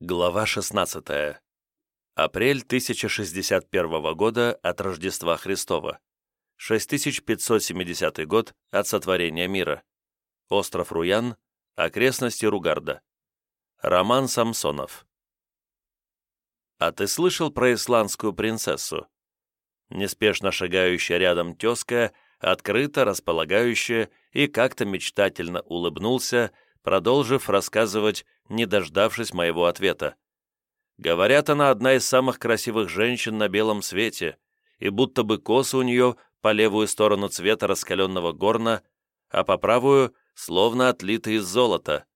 Глава 16. Апрель 1061 года от Рождества Христова. 6570 год от сотворения мира. Остров Руян, окрестности Ругарда. Роман Самсонов. А ты слышал про исландскую принцессу? Неспешно шагающая рядом тезка, открыто располагающая и как-то мечтательно улыбнулся, продолжив рассказывать, не дождавшись моего ответа. Говорят, она одна из самых красивых женщин на белом свете, и будто бы косы у нее по левую сторону цвета раскаленного горна, а по правую словно отлиты из золота.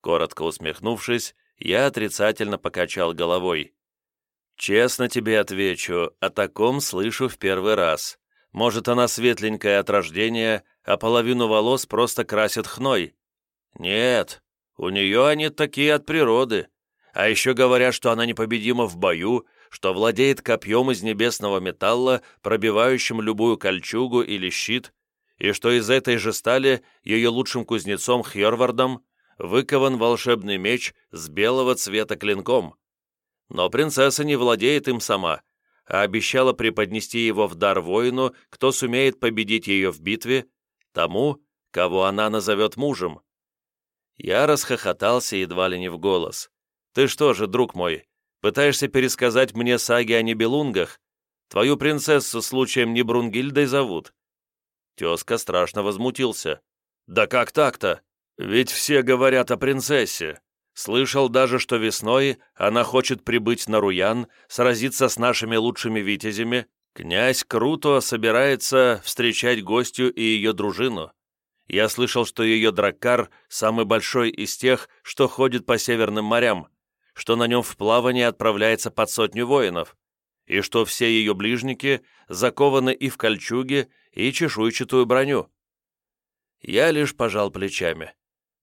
Коротко усмехнувшись, я отрицательно покачал головой. «Честно тебе отвечу, о таком слышу в первый раз. Может, она светленькая от рождения, а половину волос просто красит хной. «Нет, у нее они такие от природы. А еще говорят, что она непобедима в бою, что владеет копьем из небесного металла, пробивающим любую кольчугу или щит, и что из этой же стали ее лучшим кузнецом Хьорвардом выкован волшебный меч с белого цвета клинком. Но принцесса не владеет им сама, а обещала преподнести его в дар воину, кто сумеет победить ее в битве, тому, кого она назовет мужем. Я расхохотался едва ли не в голос. «Ты что же, друг мой, пытаешься пересказать мне саги о Небелунгах? Твою принцессу случаем не Брунгильдой зовут?» Тезка страшно возмутился. «Да как так-то? Ведь все говорят о принцессе. Слышал даже, что весной она хочет прибыть на Руян, сразиться с нашими лучшими витязями. Князь Круто собирается встречать гостю и ее дружину. Я слышал, что ее драккар самый большой из тех, что ходит по северным морям, что на нем в плавание отправляется под сотню воинов, и что все ее ближники закованы и в кольчуге, и чешуйчатую броню. Я лишь пожал плечами.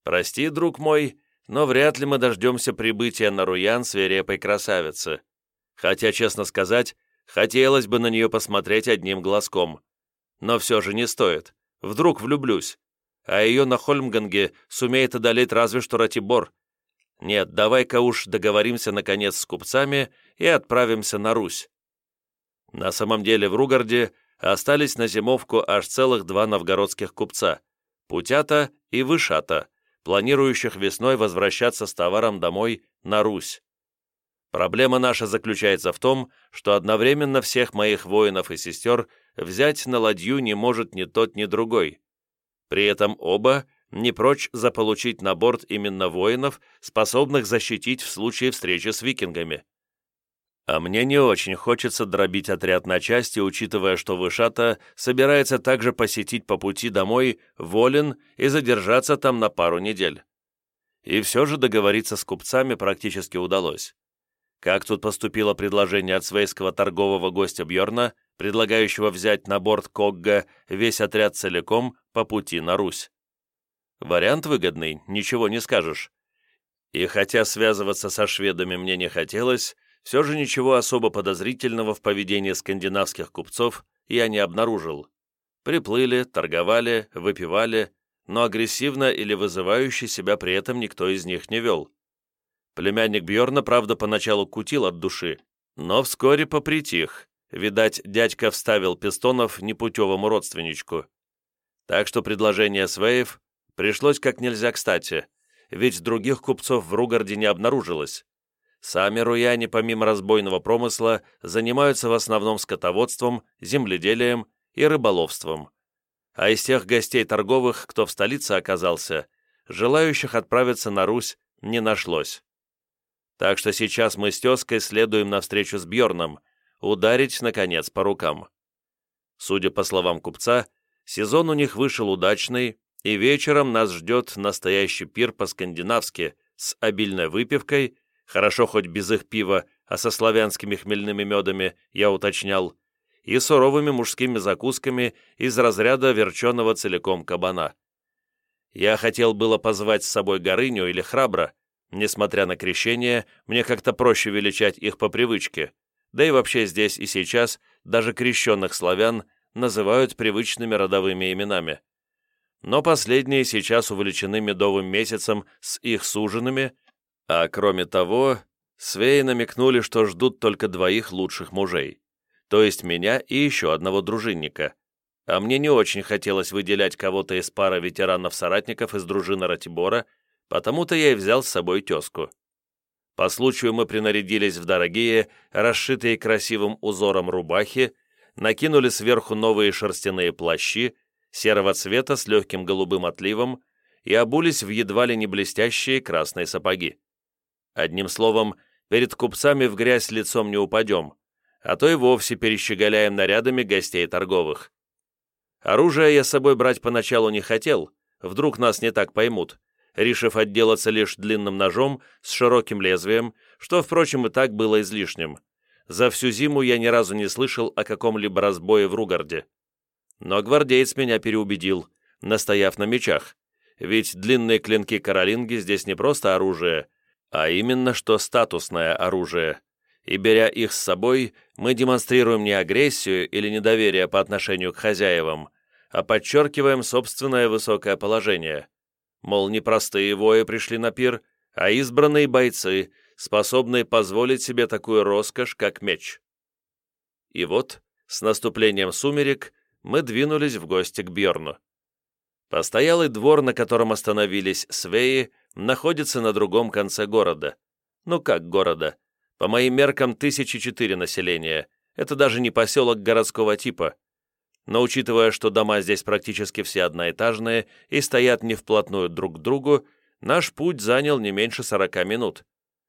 «Прости, друг мой, но вряд ли мы дождемся прибытия на Руян свирепой красавицы. Хотя, честно сказать, хотелось бы на нее посмотреть одним глазком. Но все же не стоит. Вдруг влюблюсь а ее на Хольмганге сумеет одолеть разве что Ратибор. Нет, давай-ка уж договоримся наконец с купцами и отправимся на Русь. На самом деле в Ругарде остались на зимовку аж целых два новгородских купца – Путята и Вышата, планирующих весной возвращаться с товаром домой на Русь. Проблема наша заключается в том, что одновременно всех моих воинов и сестер взять на ладью не может ни тот, ни другой. При этом оба не прочь заполучить на борт именно воинов, способных защитить в случае встречи с викингами. А мне не очень хочется дробить отряд на части, учитывая, что Вышата собирается также посетить по пути домой Волен и задержаться там на пару недель. И все же договориться с купцами практически удалось. Как тут поступило предложение от свейского торгового гостя Бьорна, предлагающего взять на борт Когга весь отряд целиком по пути на Русь. Вариант выгодный, ничего не скажешь. И хотя связываться со шведами мне не хотелось, все же ничего особо подозрительного в поведении скандинавских купцов я не обнаружил. Приплыли, торговали, выпивали, но агрессивно или вызывающе себя при этом никто из них не вел. Племянник Бьорна, правда, поначалу кутил от души, но вскоре попритих, Видать, дядька вставил пистонов непутевому родственничку. Так что предложение Свеев пришлось как нельзя кстати, ведь других купцов в Ругарде не обнаружилось. Сами руяне, помимо разбойного промысла, занимаются в основном скотоводством, земледелием и рыболовством. А из тех гостей торговых, кто в столице оказался, желающих отправиться на Русь не нашлось. Так что сейчас мы с тезкой следуем навстречу с Бьорном, ударить, наконец, по рукам. Судя по словам купца, сезон у них вышел удачный, и вечером нас ждет настоящий пир по-скандинавски с обильной выпивкой, хорошо хоть без их пива, а со славянскими хмельными медами, я уточнял, и суровыми мужскими закусками из разряда верченого целиком кабана. Я хотел было позвать с собой Горыню или Храбра, несмотря на крещение, мне как-то проще величать их по привычке – да и вообще здесь и сейчас даже крещенных славян называют привычными родовыми именами. Но последние сейчас увлечены медовым месяцем с их суженными, А кроме того, свеи намекнули, что ждут только двоих лучших мужей, то есть меня и еще одного дружинника. А мне не очень хотелось выделять кого-то из пары ветеранов-соратников из дружины Ратибора, потому-то я и взял с собой тезку. По случаю мы принарядились в дорогие, расшитые красивым узором рубахи, накинули сверху новые шерстяные плащи, серого цвета с легким голубым отливом, и обулись в едва ли не блестящие красные сапоги. Одним словом, перед купцами в грязь лицом не упадем, а то и вовсе перещеголяем нарядами гостей торговых. Оружие я с собой брать поначалу не хотел, вдруг нас не так поймут, решив отделаться лишь длинным ножом с широким лезвием, что, впрочем, и так было излишним. За всю зиму я ни разу не слышал о каком-либо разбое в Ругарде. Но гвардеец меня переубедил, настояв на мечах, ведь длинные клинки Каролинги здесь не просто оружие, а именно что статусное оружие. И беря их с собой, мы демонстрируем не агрессию или недоверие по отношению к хозяевам, а подчеркиваем собственное высокое положение. Мол, не простые вои пришли на пир, а избранные бойцы, способные позволить себе такую роскошь, как меч. И вот, с наступлением сумерек, мы двинулись в гости к Бьорну. Постоялый двор, на котором остановились свеи, находится на другом конце города. Ну как города? По моим меркам, тысячи четыре населения. Это даже не поселок городского типа. Но учитывая, что дома здесь практически все одноэтажные и стоят не вплотную друг к другу, наш путь занял не меньше 40 минут.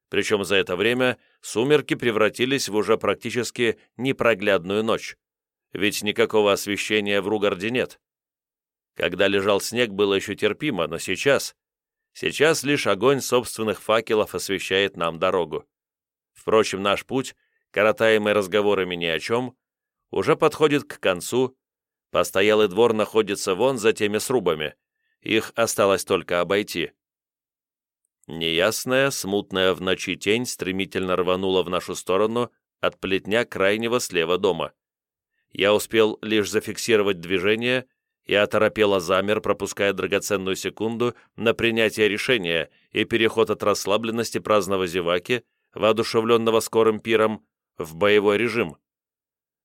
Причем за это время сумерки превратились в уже практически непроглядную ночь. Ведь никакого освещения в Ругарде нет. Когда лежал снег, было еще терпимо, но сейчас... Сейчас лишь огонь собственных факелов освещает нам дорогу. Впрочем, наш путь, коротаемый разговорами ни о чем, уже подходит к концу. Постоялый двор находится вон за теми срубами. Их осталось только обойти. Неясная, смутная в ночи тень стремительно рванула в нашу сторону от плетня крайнего слева дома. Я успел лишь зафиксировать движение и оторопело замер, пропуская драгоценную секунду на принятие решения и переход от расслабленности праздного зеваки, воодушевленного скорым пиром, в боевой режим.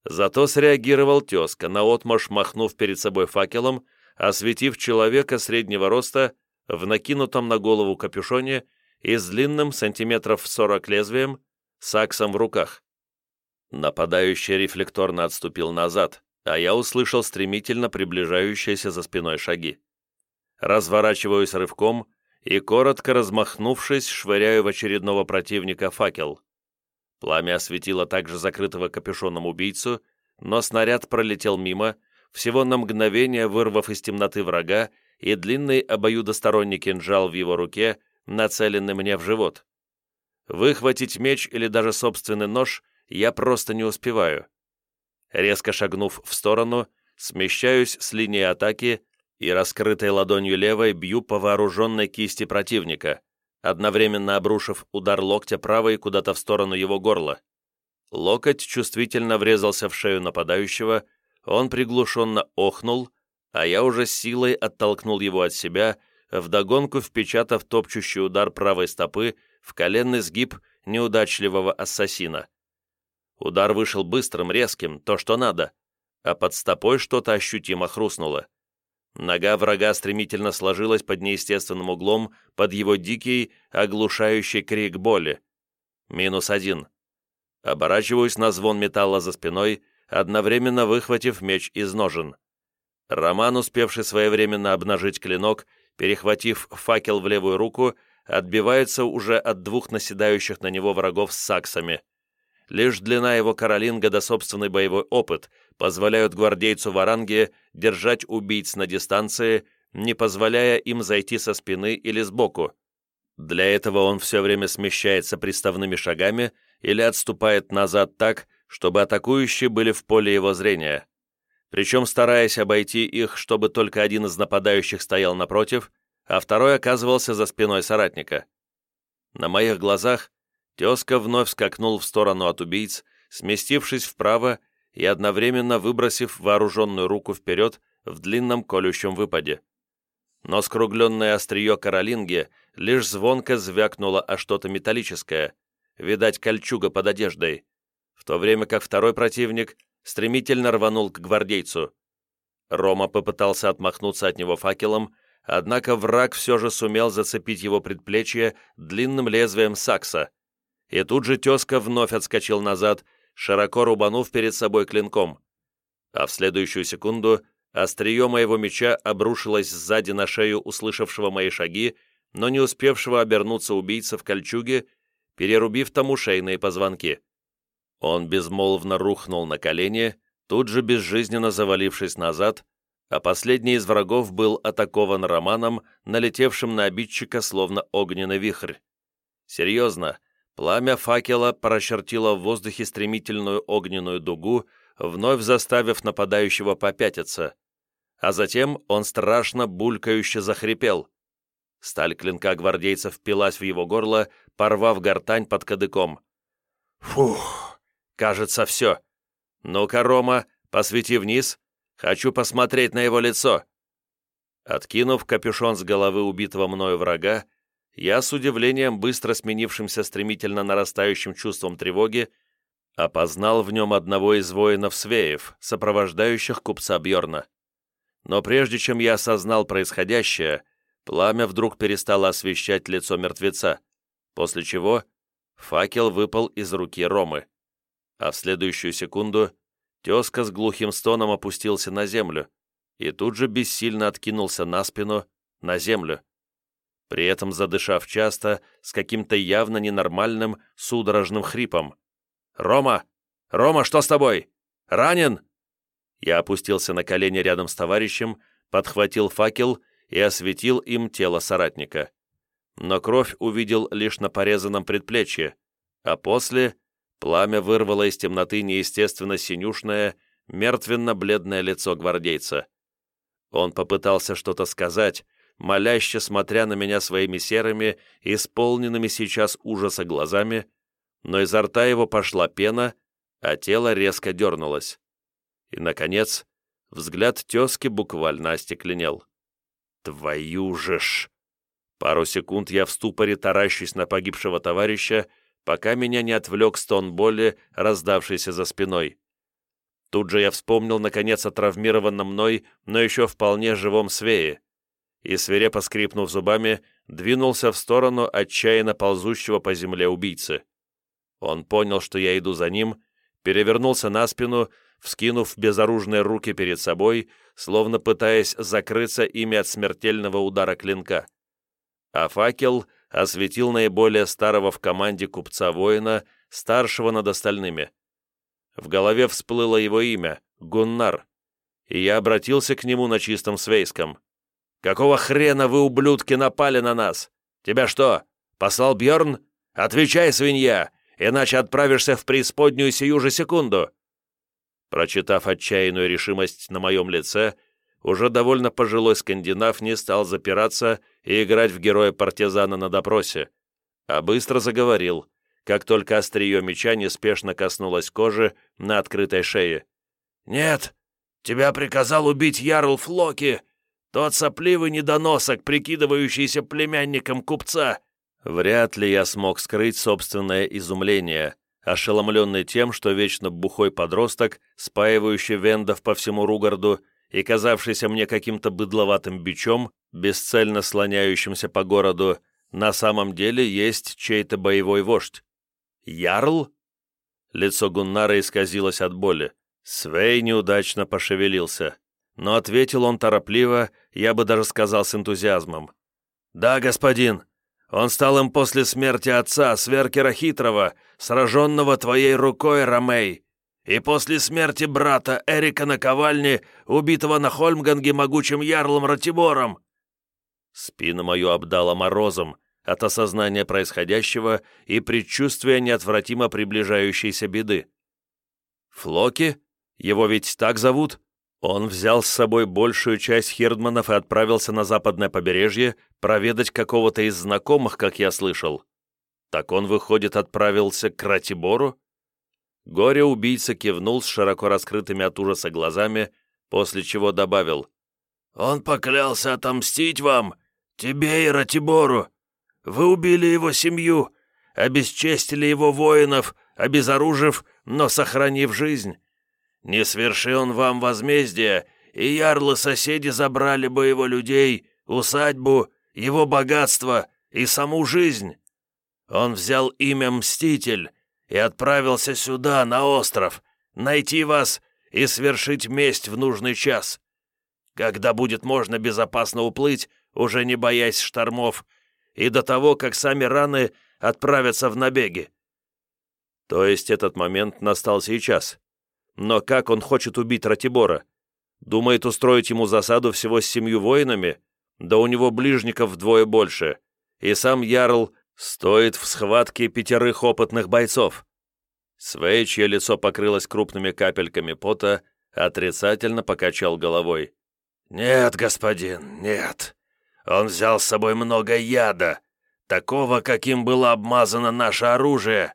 Зато среагировал тезка, наотмашь махнув перед собой факелом, осветив человека среднего роста в накинутом на голову капюшоне и с длинным сантиметров сорок лезвием, саксом в руках. Нападающий рефлекторно отступил назад, а я услышал стремительно приближающиеся за спиной шаги. Разворачиваюсь рывком и, коротко размахнувшись, швыряю в очередного противника факел. Пламя осветило также закрытого капюшоном убийцу, но снаряд пролетел мимо, всего на мгновение вырвав из темноты врага и длинный обоюдосторонний кинжал в его руке, нацеленный мне в живот. Выхватить меч или даже собственный нож я просто не успеваю. Резко шагнув в сторону, смещаюсь с линии атаки и раскрытой ладонью левой бью по вооруженной кисти противника, одновременно обрушив удар локтя правой куда-то в сторону его горла. Локоть чувствительно врезался в шею нападающего, он приглушенно охнул, а я уже силой оттолкнул его от себя, вдогонку впечатав топчущий удар правой стопы в коленный сгиб неудачливого ассасина. Удар вышел быстрым, резким, то, что надо, а под стопой что-то ощутимо хрустнуло. Нога врага стремительно сложилась под неестественным углом, под его дикий, оглушающий крик боли. Минус один. Оборачиваюсь на звон металла за спиной, одновременно выхватив меч из ножен. Роман, успевший своевременно обнажить клинок, перехватив факел в левую руку, отбивается уже от двух наседающих на него врагов с саксами. Лишь длина его каролинга да собственный боевой опыт позволяют гвардейцу Варанге держать убийц на дистанции, не позволяя им зайти со спины или сбоку. Для этого он все время смещается приставными шагами или отступает назад так, чтобы атакующие были в поле его зрения. Причем стараясь обойти их, чтобы только один из нападающих стоял напротив, а второй оказывался за спиной соратника. На моих глазах Тезка вновь скакнул в сторону от убийц, сместившись вправо и одновременно выбросив вооруженную руку вперед в длинном колющем выпаде. Но скругленное острие Каролинги лишь звонко звякнуло о что-то металлическое, видать, кольчуга под одеждой, в то время как второй противник стремительно рванул к гвардейцу. Рома попытался отмахнуться от него факелом, однако враг все же сумел зацепить его предплечье длинным лезвием сакса, и тут же тезка вновь отскочил назад, широко рубанув перед собой клинком. А в следующую секунду острие моего меча обрушилось сзади на шею услышавшего мои шаги, но не успевшего обернуться убийца в кольчуге, перерубив тому шейные позвонки. Он безмолвно рухнул на колени, тут же безжизненно завалившись назад, а последний из врагов был атакован Романом, налетевшим на обидчика словно огненный вихрь. Серьезно, пламя факела прочертило в воздухе стремительную огненную дугу, вновь заставив нападающего попятиться, а затем он страшно булькающе захрипел. Сталь клинка гвардейца впилась в его горло, порвав гортань под кадыком. «Фух, кажется, все. Ну-ка, Рома, посвети вниз, Хочу посмотреть на его лицо!» Откинув капюшон с головы убитого мною врага, я с удивлением, быстро сменившимся стремительно нарастающим чувством тревоги, опознал в нем одного из воинов Свеев, сопровождающих купца Бьорна. Но прежде чем я осознал происходящее, пламя вдруг перестало освещать лицо мертвеца, после чего факел выпал из руки Ромы. А в следующую секунду Тезка с глухим стоном опустился на землю и тут же бессильно откинулся на спину, на землю. При этом задышав часто, с каким-то явно ненормальным, судорожным хрипом. «Рома! Рома, что с тобой? Ранен?» Я опустился на колени рядом с товарищем, подхватил факел и осветил им тело соратника. Но кровь увидел лишь на порезанном предплечье, а после Пламя вырвало из темноты неестественно синюшное, мертвенно-бледное лицо гвардейца. Он попытался что-то сказать, моляще смотря на меня своими серыми, исполненными сейчас ужаса глазами, но изо рта его пошла пена, а тело резко дернулось. И, наконец, взгляд тезки буквально остекленел. «Твою же ж!» Пару секунд я в ступоре таращусь на погибшего товарища, пока меня не отвлек стон боли, раздавшийся за спиной. Тут же я вспомнил, наконец, о травмированном мной, но еще вполне живом свее, и, свирепо скрипнув зубами, двинулся в сторону отчаянно ползущего по земле убийцы. Он понял, что я иду за ним, перевернулся на спину, вскинув безоружные руки перед собой, словно пытаясь закрыться ими от смертельного удара клинка. А факел — осветил наиболее старого в команде купца-воина, старшего над остальными. В голове всплыло его имя — Гуннар, и я обратился к нему на чистом свейском. «Какого хрена вы, ублюдки, напали на нас? Тебя что, послал Бьорн? Отвечай, свинья, иначе отправишься в преисподнюю сию же секунду!» Прочитав отчаянную решимость на моем лице, уже довольно пожилой скандинав не стал запираться и играть в героя-партизана на допросе, а быстро заговорил, как только острие меча неспешно коснулось кожи на открытой шее. «Нет, тебя приказал убить Ярл Флоки, тот сопливый недоносок, прикидывающийся племянником купца». Вряд ли я смог скрыть собственное изумление, ошеломленный тем, что вечно бухой подросток, спаивающий вендов по всему Ругарду, и казавшийся мне каким-то быдловатым бичом, бесцельно слоняющимся по городу, на самом деле есть чей-то боевой вождь. Ярл? Лицо Гуннара исказилось от боли. Свей неудачно пошевелился. Но ответил он торопливо, я бы даже сказал с энтузиазмом. «Да, господин. Он стал им после смерти отца, Сверкера Хитрого, сраженного твоей рукой, Ромей и после смерти брата Эрика на ковальне, убитого на Хольмганге могучим ярлом Ратибором. Спину мою обдало морозом от осознания происходящего и предчувствия неотвратимо приближающейся беды. Флоки? Его ведь так зовут? Он взял с собой большую часть хирдманов и отправился на западное побережье проведать какого-то из знакомых, как я слышал. Так он, выходит, отправился к Ратибору? Горе-убийца кивнул с широко раскрытыми от ужаса глазами, после чего добавил. «Он поклялся отомстить вам, тебе и Ратибору, Вы убили его семью, обесчестили его воинов, обезоружив, но сохранив жизнь. Не сверши он вам возмездие, и ярлы-соседи забрали бы его людей, усадьбу, его богатство и саму жизнь. Он взял имя Мститель и отправился сюда, на остров, найти вас и свершить месть в нужный час. Когда будет можно безопасно уплыть, уже не боясь штормов, и до того, как сами раны отправятся в набеги. То есть этот момент настал сейчас. Но как он хочет убить Ратибора? Думает устроить ему засаду всего с семью воинами? Да у него ближников вдвое больше. И сам Ярл стоит в схватке пятерых опытных бойцов. Свей, чье лицо покрылось крупными капельками пота, отрицательно покачал головой. «Нет, господин, нет. Он взял с собой много яда, такого, каким было обмазано наше оружие,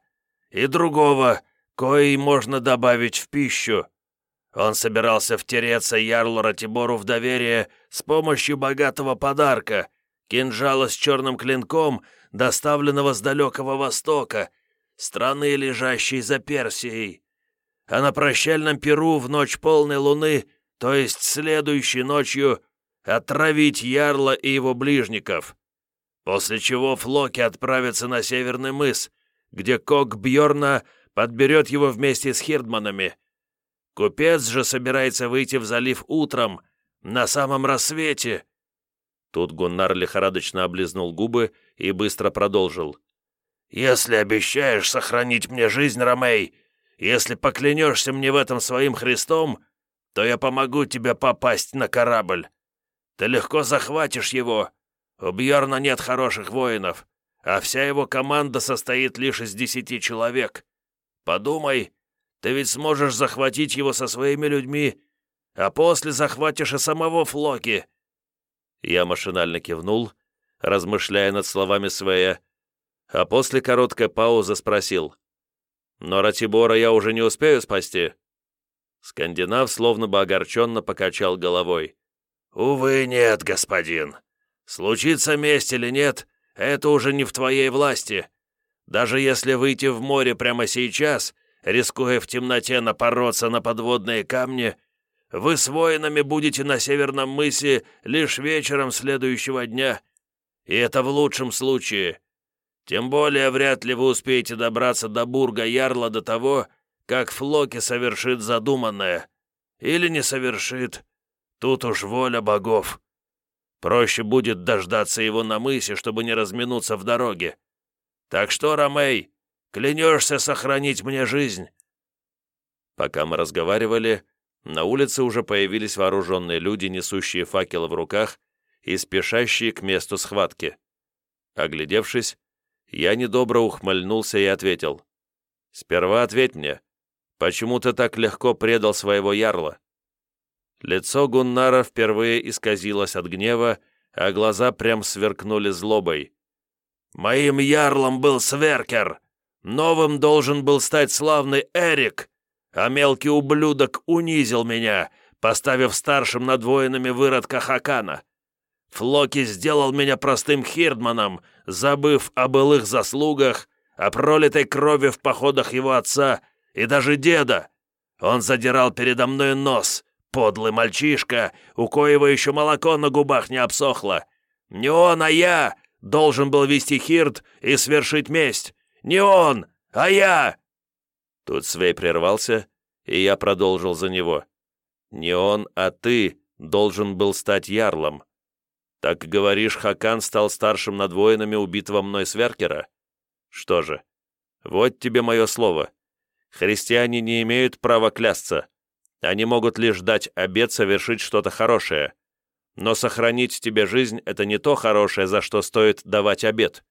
и другого, кои можно добавить в пищу. Он собирался втереться Ярлу Ратибору в доверие с помощью богатого подарка, кинжала с черным клинком, доставленного с далекого востока, страны, лежащей за Персией. А на прощальном Перу в ночь полной луны, то есть следующей ночью, отравить Ярла и его ближников. После чего Флоки отправится на Северный мыс, где Кок Бьорна подберет его вместе с Хирдманами. Купец же собирается выйти в залив утром, на самом рассвете». Тут Гуннар лихорадочно облизнул губы и быстро продолжил. «Если обещаешь сохранить мне жизнь, Ромей, если поклянешься мне в этом своим Христом, то я помогу тебе попасть на корабль. Ты легко захватишь его. У Бьерна нет хороших воинов, а вся его команда состоит лишь из десяти человек. Подумай, ты ведь сможешь захватить его со своими людьми, а после захватишь и самого Флоки». Я машинально кивнул, размышляя над словами Свея, а после короткой паузы спросил. «Но Ратибора я уже не успею спасти?» Скандинав словно бы огорченно покачал головой. «Увы, нет, господин. Случится месть или нет, это уже не в твоей власти. Даже если выйти в море прямо сейчас, рискуя в темноте напороться на подводные камни, вы с воинами будете на Северном мысе лишь вечером следующего дня. И это в лучшем случае. Тем более вряд ли вы успеете добраться до Бурга Ярла до того, как Флоки совершит задуманное. Или не совершит. Тут уж воля богов. Проще будет дождаться его на мысе, чтобы не разминуться в дороге. Так что, Ромей, клянешься сохранить мне жизнь?» Пока мы разговаривали, на улице уже появились вооруженные люди, несущие факелы в руках и спешащие к месту схватки. Оглядевшись, я недобро ухмыльнулся и ответил. «Сперва ответь мне, почему ты так легко предал своего ярла?» Лицо Гуннара впервые исказилось от гнева, а глаза прям сверкнули злобой. Моим ярлом был Сверкер. Новым должен был стать славный Эрик, а мелкий ублюдок унизил меня, поставив старшим над воинами выродка Хакана. Флоки сделал меня простым хирдманом, забыв о былых заслугах, о пролитой крови в походах его отца и даже деда. Он задирал передо мной нос, подлый мальчишка, у коего еще молоко на губах не обсохло. Не он, а я должен был вести Хирт и свершить месть. Не он, а я!» Тут Свей прервался, и я продолжил за него. «Не он, а ты должен был стать ярлом. Так, говоришь, Хакан стал старшим над воинами убитого мной Сверкера? Что же, вот тебе мое слово. Христиане не имеют права клясться. Они могут лишь дать обет совершить что-то хорошее. Но сохранить тебе жизнь – это не то хорошее, за что стоит давать обет.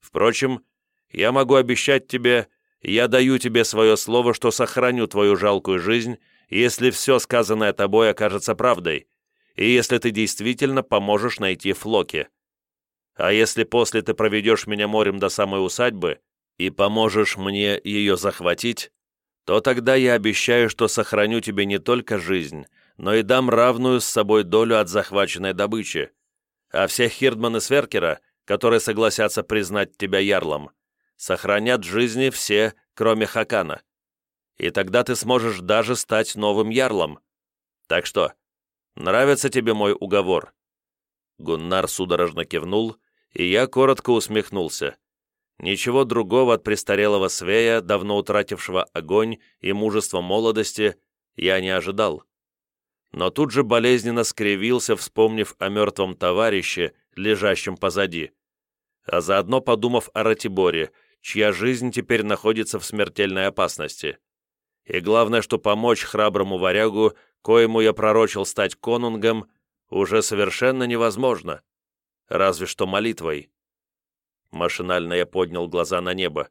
Впрочем, я могу обещать тебе, я даю тебе свое слово, что сохраню твою жалкую жизнь, если все сказанное тобой окажется правдой, и если ты действительно поможешь найти Флоки. А если после ты проведешь меня морем до самой усадьбы и поможешь мне ее захватить, то тогда я обещаю, что сохраню тебе не только жизнь, но и дам равную с собой долю от захваченной добычи. А все Хирдманы Сверкера, которые согласятся признать тебя ярлом, сохранят жизни все, кроме Хакана. И тогда ты сможешь даже стать новым ярлом. Так что, нравится тебе мой уговор?» Гуннар судорожно кивнул, и я коротко усмехнулся. Ничего другого от престарелого Свея, давно утратившего огонь и мужество молодости, я не ожидал. Но тут же болезненно скривился, вспомнив о мертвом товарище, лежащем позади, а заодно подумав о Ратиборе, чья жизнь теперь находится в смертельной опасности. И главное, что помочь храброму варягу, коему я пророчил стать конунгом, уже совершенно невозможно, разве что молитвой. Машинально я поднял глаза на небо.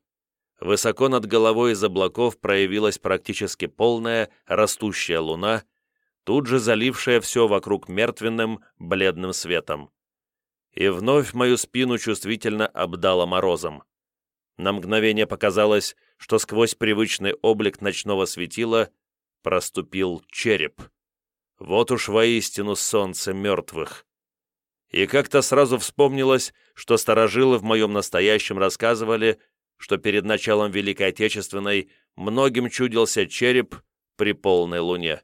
Высоко над головой из облаков проявилась практически полная растущая луна, тут же залившая все вокруг мертвенным, бледным светом. И вновь мою спину чувствительно обдало морозом. На мгновение показалось, что сквозь привычный облик ночного светила проступил череп. Вот уж воистину солнце мертвых и как-то сразу вспомнилось, что старожилы в моем настоящем рассказывали, что перед началом Великой Отечественной многим чудился череп при полной луне.